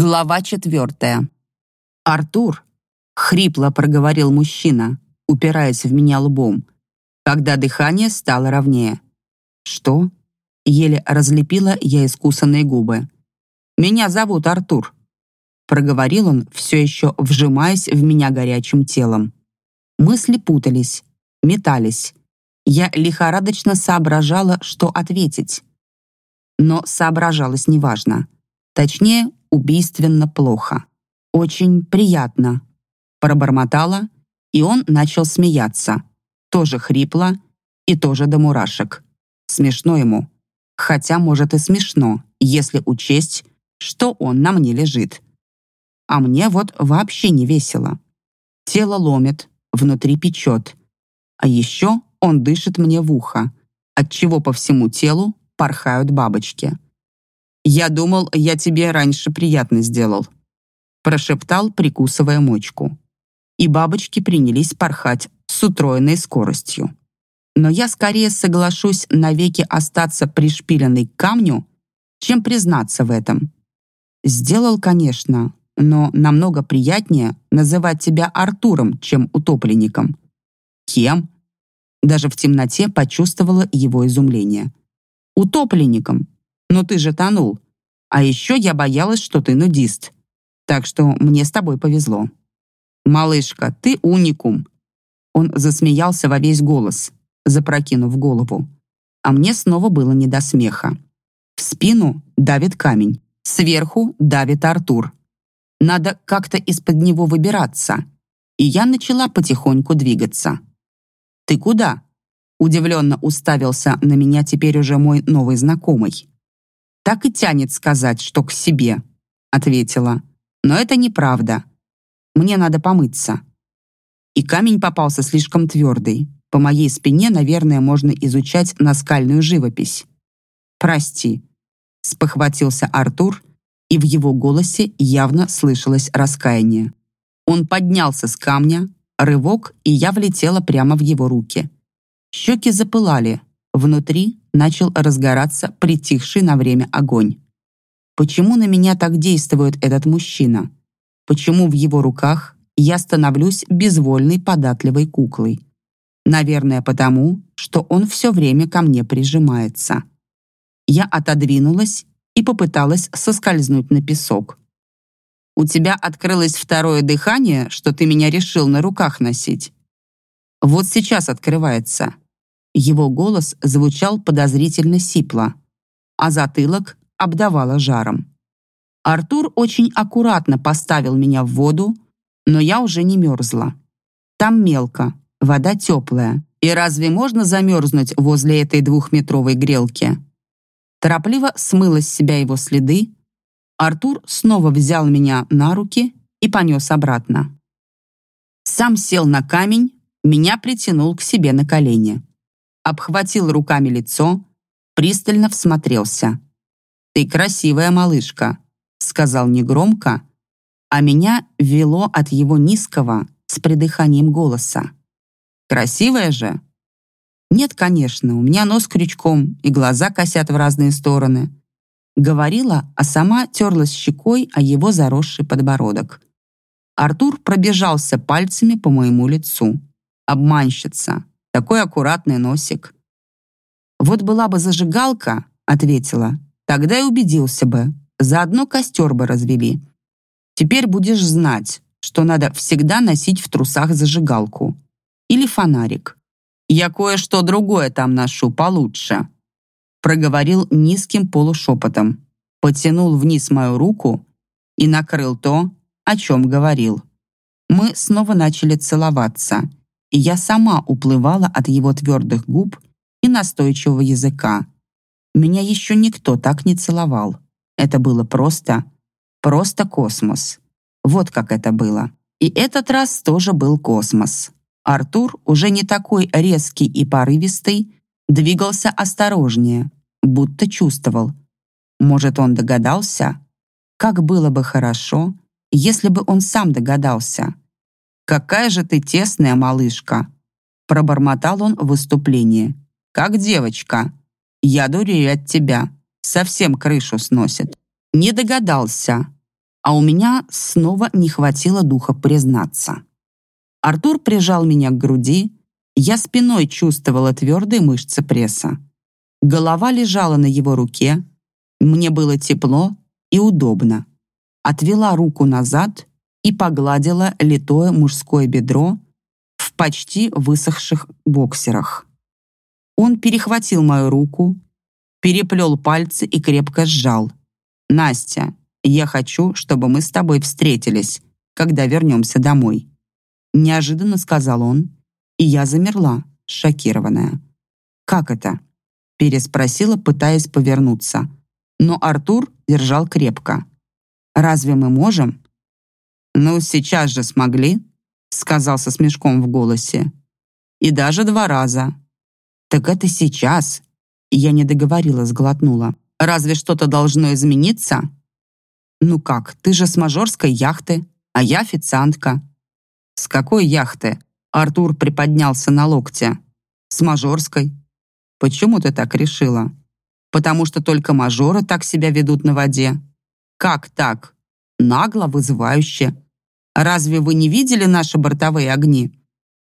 Глава четвертая. «Артур!» — хрипло проговорил мужчина, упираясь в меня лбом, когда дыхание стало ровнее. «Что?» — еле разлепила я искусанные губы. «Меня зовут Артур», — проговорил он, все еще вжимаясь в меня горячим телом. Мысли путались, метались. Я лихорадочно соображала, что ответить. Но соображалось неважно. Точнее, убийственно плохо. «Очень приятно», — пробормотала, и он начал смеяться. Тоже хрипло и тоже до мурашек. Смешно ему. Хотя, может, и смешно, если учесть, что он на мне лежит. А мне вот вообще не весело. Тело ломит, внутри печет. А еще он дышит мне в ухо, отчего по всему телу порхают бабочки. «Я думал, я тебе раньше приятно сделал», прошептал, прикусывая мочку. И бабочки принялись порхать с утроенной скоростью. Но я скорее соглашусь навеки остаться пришпиленной к камню, чем признаться в этом. Сделал, конечно, но намного приятнее называть тебя Артуром, чем утопленником. Кем? Даже в темноте почувствовала его изумление. Утопленником, но ты же тонул. А еще я боялась, что ты нудист. Так что мне с тобой повезло. Малышка, ты уникум. Он засмеялся во весь голос, запрокинув голову. А мне снова было не до смеха. В спину давит камень, сверху давит Артур. Надо как-то из-под него выбираться. И я начала потихоньку двигаться. «Ты куда?» Удивленно уставился на меня теперь уже мой новый знакомый. «Так и тянет сказать, что к себе», — ответила. «Но это неправда. Мне надо помыться». И камень попался слишком твердый. По моей спине, наверное, можно изучать наскальную живопись. «Прости», — спохватился Артур, и в его голосе явно слышалось раскаяние. Он поднялся с камня, рывок, и я влетела прямо в его руки. Щеки запылали, внутри начал разгораться притихший на время огонь. Почему на меня так действует этот мужчина? Почему в его руках я становлюсь безвольной податливой куклой? Наверное, потому, что он все время ко мне прижимается. Я отодвинулась и попыталась соскользнуть на песок. «У тебя открылось второе дыхание, что ты меня решил на руках носить?» «Вот сейчас открывается». Его голос звучал подозрительно сипло, а затылок обдавало жаром. Артур очень аккуратно поставил меня в воду, но я уже не мерзла. Там мелко, вода теплая. И разве можно замерзнуть возле этой двухметровой грелки? Торопливо смыла с себя его следы. Артур снова взял меня на руки и понес обратно. Сам сел на камень, меня притянул к себе на колени. Обхватил руками лицо, пристально всмотрелся. «Ты красивая малышка», — сказал негромко, а меня вело от его низкого с придыханием голоса. «Красивая же?» «Нет, конечно, у меня нос крючком и глаза косят в разные стороны». Говорила, а сама терлась щекой о его заросший подбородок. Артур пробежался пальцами по моему лицу. «Обманщица! Такой аккуратный носик!» «Вот была бы зажигалка», — ответила, «тогда и убедился бы. Заодно костер бы развели. Теперь будешь знать, что надо всегда носить в трусах зажигалку. Или фонарик. «Я кое-что другое там ношу получше», проговорил низким полушепотом, потянул вниз мою руку и накрыл то, о чем говорил. Мы снова начали целоваться, и я сама уплывала от его твердых губ и настойчивого языка. Меня еще никто так не целовал. Это было просто, просто космос. Вот как это было. И этот раз тоже был космос. Артур, уже не такой резкий и порывистый, двигался осторожнее, будто чувствовал. Может, он догадался? Как было бы хорошо, если бы он сам догадался. «Какая же ты тесная малышка!» Пробормотал он в выступлении. «Как девочка! Я дурею от тебя. Совсем крышу сносит». Не догадался. а у меня снова не хватило духа признаться. Артур прижал меня к груди, я спиной чувствовала твердые мышцы пресса. Голова лежала на его руке, мне было тепло и удобно. Отвела руку назад и погладила литое мужское бедро в почти высохших боксерах. Он перехватил мою руку, переплел пальцы и крепко сжал. «Настя, я хочу, чтобы мы с тобой встретились, когда вернемся домой». Неожиданно сказал он, и я замерла, шокированная. «Как это?» переспросила, пытаясь повернуться. Но Артур держал крепко. «Разве мы можем?» «Ну, сейчас же смогли», сказал со смешком в голосе. «И даже два раза». «Так это сейчас». Я не договорила, сглотнула. «Разве что-то должно измениться?» «Ну как, ты же с мажорской яхты, а я официантка». «С какой яхты?» Артур приподнялся на локте. «С мажорской. Почему ты так решила? Потому что только мажоры так себя ведут на воде. Как так? Нагло, вызывающе. Разве вы не видели наши бортовые огни?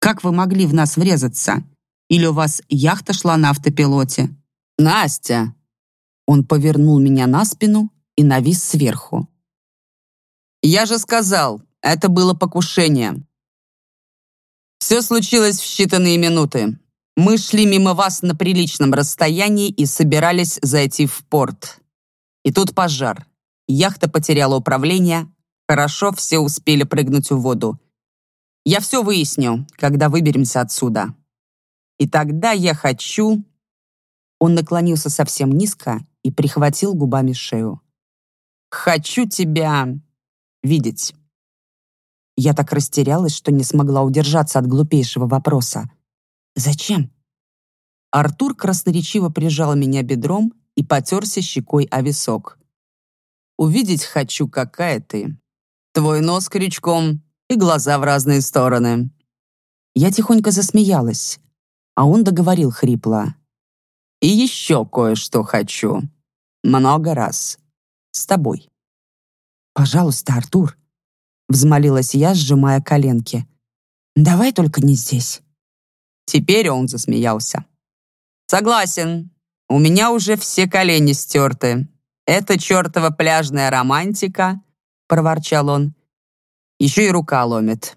Как вы могли в нас врезаться? Или у вас яхта шла на автопилоте? Настя! Он повернул меня на спину и навис сверху. Я же сказал, это было покушение. Все случилось в считанные минуты. Мы шли мимо вас на приличном расстоянии и собирались зайти в порт. И тут пожар. Яхта потеряла управление. Хорошо, все успели прыгнуть в воду. Я все выясню, когда выберемся отсюда. И тогда я хочу...» Он наклонился совсем низко и прихватил губами шею. «Хочу тебя видеть». Я так растерялась, что не смогла удержаться от глупейшего вопроса. «Зачем?» Артур красноречиво прижал меня бедром и потерся щекой о висок. «Увидеть хочу, какая ты. Твой нос крючком и глаза в разные стороны». Я тихонько засмеялась, а он договорил хрипло. «И еще кое-что хочу. Много раз. С тобой». «Пожалуйста, Артур», — взмолилась я, сжимая коленки. «Давай только не здесь». Теперь он засмеялся. «Согласен. У меня уже все колени стерты. Это чертова пляжная романтика», — проворчал он. «Еще и рука ломит».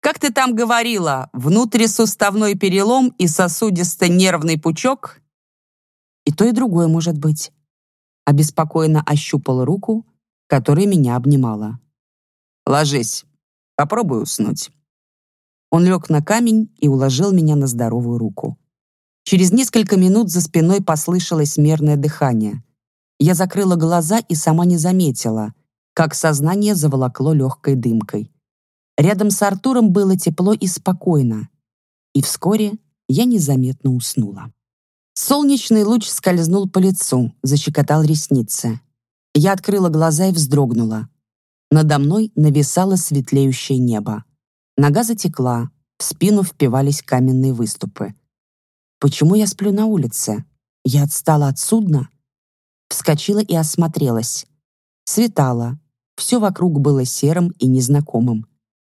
«Как ты там говорила, внутрисуставной перелом и сосудисто-нервный пучок?» «И то, и другое может быть». Обеспокоенно ощупала руку, которая меня обнимала. «Ложись. Попробуй уснуть». Он лег на камень и уложил меня на здоровую руку. Через несколько минут за спиной послышалось мерное дыхание. Я закрыла глаза и сама не заметила, как сознание заволокло легкой дымкой. Рядом с Артуром было тепло и спокойно. И вскоре я незаметно уснула. Солнечный луч скользнул по лицу, защекотал ресницы. Я открыла глаза и вздрогнула. Надо мной нависало светлеющее небо. Нога затекла, в спину впивались каменные выступы. Почему я сплю на улице? Я отстала от судна? Вскочила и осмотрелась. Светало. Все вокруг было серым и незнакомым.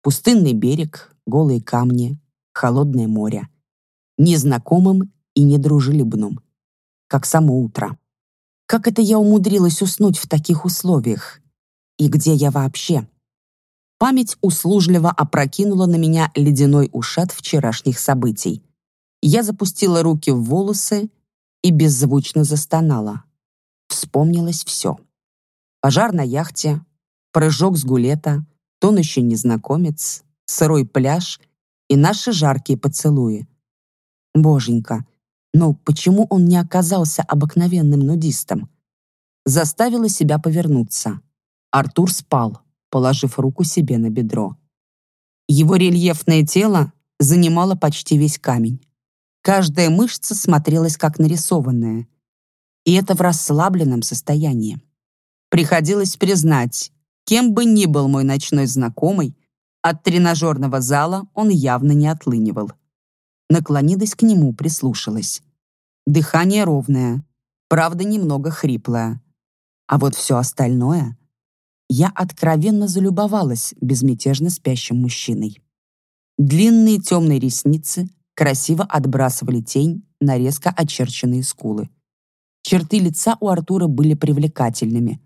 Пустынный берег, голые камни, холодное море. Незнакомым и недружелюбным. Как само утро. Как это я умудрилась уснуть в таких условиях? И где я вообще? Память услужливо опрокинула на меня ледяной ушат вчерашних событий. Я запустила руки в волосы и беззвучно застонала. Вспомнилось все. Пожар на яхте, прыжок с гулета, тонущий незнакомец, сырой пляж и наши жаркие поцелуи. Боженька, но почему он не оказался обыкновенным нудистом? Заставила себя повернуться. Артур спал положив руку себе на бедро. Его рельефное тело занимало почти весь камень. Каждая мышца смотрелась как нарисованная. И это в расслабленном состоянии. Приходилось признать, кем бы ни был мой ночной знакомый, от тренажерного зала он явно не отлынивал. Наклонилась к нему, прислушалась. Дыхание ровное, правда, немного хриплое. А вот все остальное я откровенно залюбовалась безмятежно спящим мужчиной. Длинные темные ресницы красиво отбрасывали тень на резко очерченные скулы. Черты лица у Артура были привлекательными,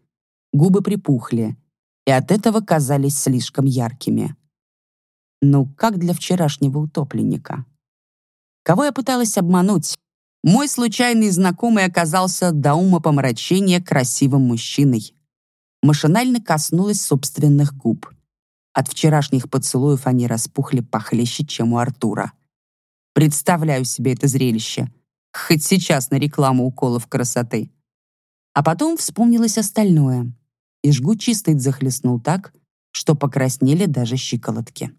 губы припухли и от этого казались слишком яркими. Ну, как для вчерашнего утопленника. Кого я пыталась обмануть? Мой случайный знакомый оказался до ума помрачения красивым мужчиной. Машинально коснулась собственных губ. От вчерашних поцелуев они распухли похлеще, чем у Артура. Представляю себе это зрелище. Хоть сейчас на рекламу уколов красоты. А потом вспомнилось остальное. И жгучий стыд захлестнул так, что покраснели даже щиколотки.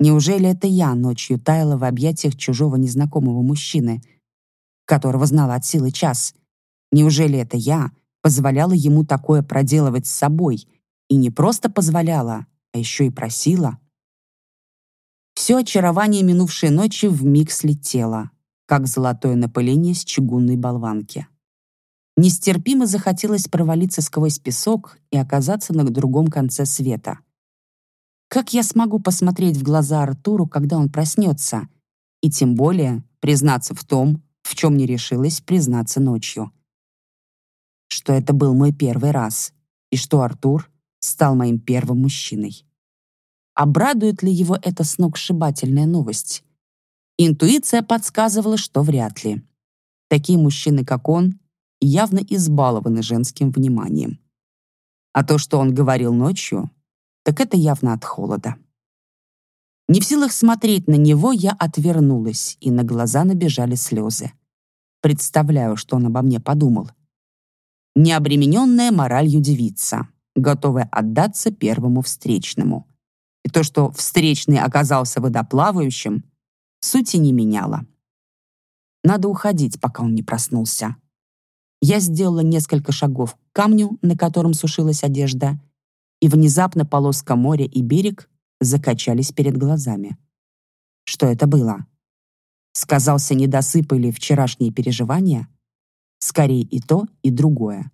Неужели это я ночью таяла в объятиях чужого незнакомого мужчины, которого знала от силы час? Неужели это я позволяла ему такое проделывать с собой? И не просто позволяла, а еще и просила? Все очарование минувшей ночи вмиг слетело, как золотое напыление с чугунной болванки. Нестерпимо захотелось провалиться сквозь песок и оказаться на другом конце света. Как я смогу посмотреть в глаза Артуру, когда он проснется? И тем более признаться в том, в чем не решилась признаться ночью. Что это был мой первый раз, и что Артур стал моим первым мужчиной. Обрадует ли его эта сногсшибательная новость? Интуиция подсказывала, что вряд ли. Такие мужчины, как он, явно избалованы женским вниманием. А то, что он говорил ночью, так это явно от холода. Не в силах смотреть на него, я отвернулась, и на глаза набежали слезы. Представляю, что он обо мне подумал. Необремененная моралью девица, готовая отдаться первому встречному. И то, что встречный оказался водоплавающим, сути не меняло. Надо уходить, пока он не проснулся. Я сделала несколько шагов к камню, на котором сушилась одежда, и внезапно полоска моря и берег закачались перед глазами. Что это было? Сказался недосып или вчерашние переживания? Скорее и то, и другое.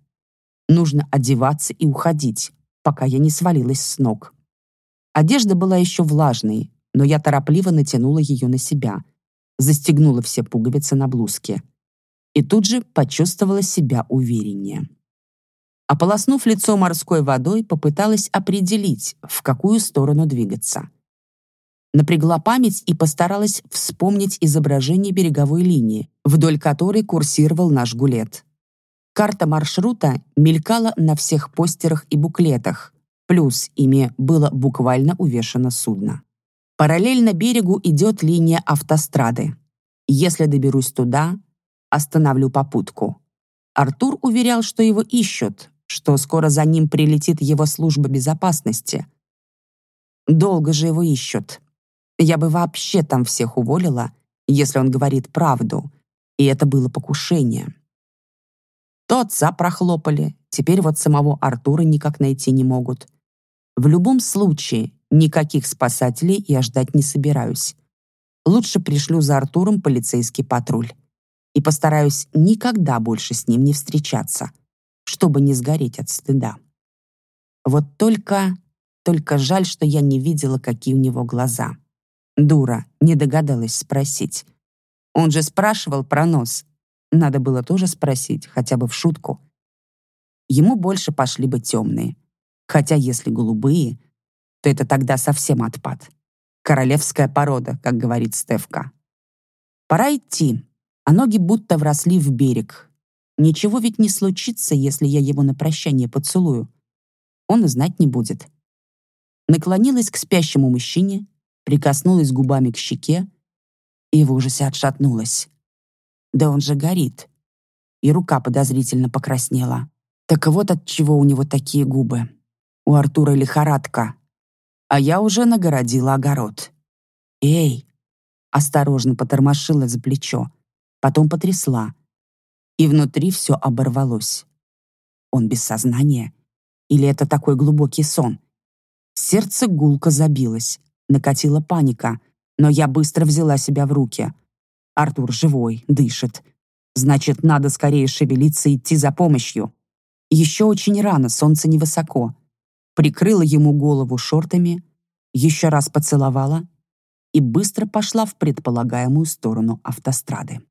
Нужно одеваться и уходить, пока я не свалилась с ног. Одежда была еще влажной, но я торопливо натянула ее на себя, застегнула все пуговицы на блузке и тут же почувствовала себя увереннее. Ополоснув лицо морской водой, попыталась определить, в какую сторону двигаться. Напрягла память и постаралась вспомнить изображение береговой линии, вдоль которой курсировал наш гулет. Карта маршрута мелькала на всех постерах и буклетах, плюс ими было буквально увешано судно. Параллельно берегу идет линия автострады. Если доберусь туда, остановлю попутку. Артур уверял, что его ищут, что скоро за ним прилетит его служба безопасности. Долго же его ищут. Я бы вообще там всех уволила, если он говорит правду, и это было покушение. То отца прохлопали, теперь вот самого Артура никак найти не могут. В любом случае, никаких спасателей я ждать не собираюсь. Лучше пришлю за Артуром полицейский патруль и постараюсь никогда больше с ним не встречаться чтобы не сгореть от стыда. Вот только... Только жаль, что я не видела, какие у него глаза. Дура, не догадалась спросить. Он же спрашивал про нос. Надо было тоже спросить, хотя бы в шутку. Ему больше пошли бы темные. Хотя если голубые, то это тогда совсем отпад. Королевская порода, как говорит Стевка. Пора идти, а ноги будто вросли в берег, Ничего ведь не случится, если я его на прощание поцелую. Он и знать не будет. Наклонилась к спящему мужчине, прикоснулась губами к щеке и в ужасе отшатнулась. Да он же горит. И рука подозрительно покраснела. Так вот от чего у него такие губы. У Артура лихорадка. А я уже нагородила огород. «Эй!» Осторожно потормошила за плечо, потом потрясла и внутри все оборвалось. Он без сознания? Или это такой глубокий сон? Сердце гулко забилось, накатила паника, но я быстро взяла себя в руки. Артур живой, дышит. Значит, надо скорее шевелиться и идти за помощью. Еще очень рано, солнце невысоко. прикрыла ему голову шортами, еще раз поцеловала и быстро пошла в предполагаемую сторону автострады.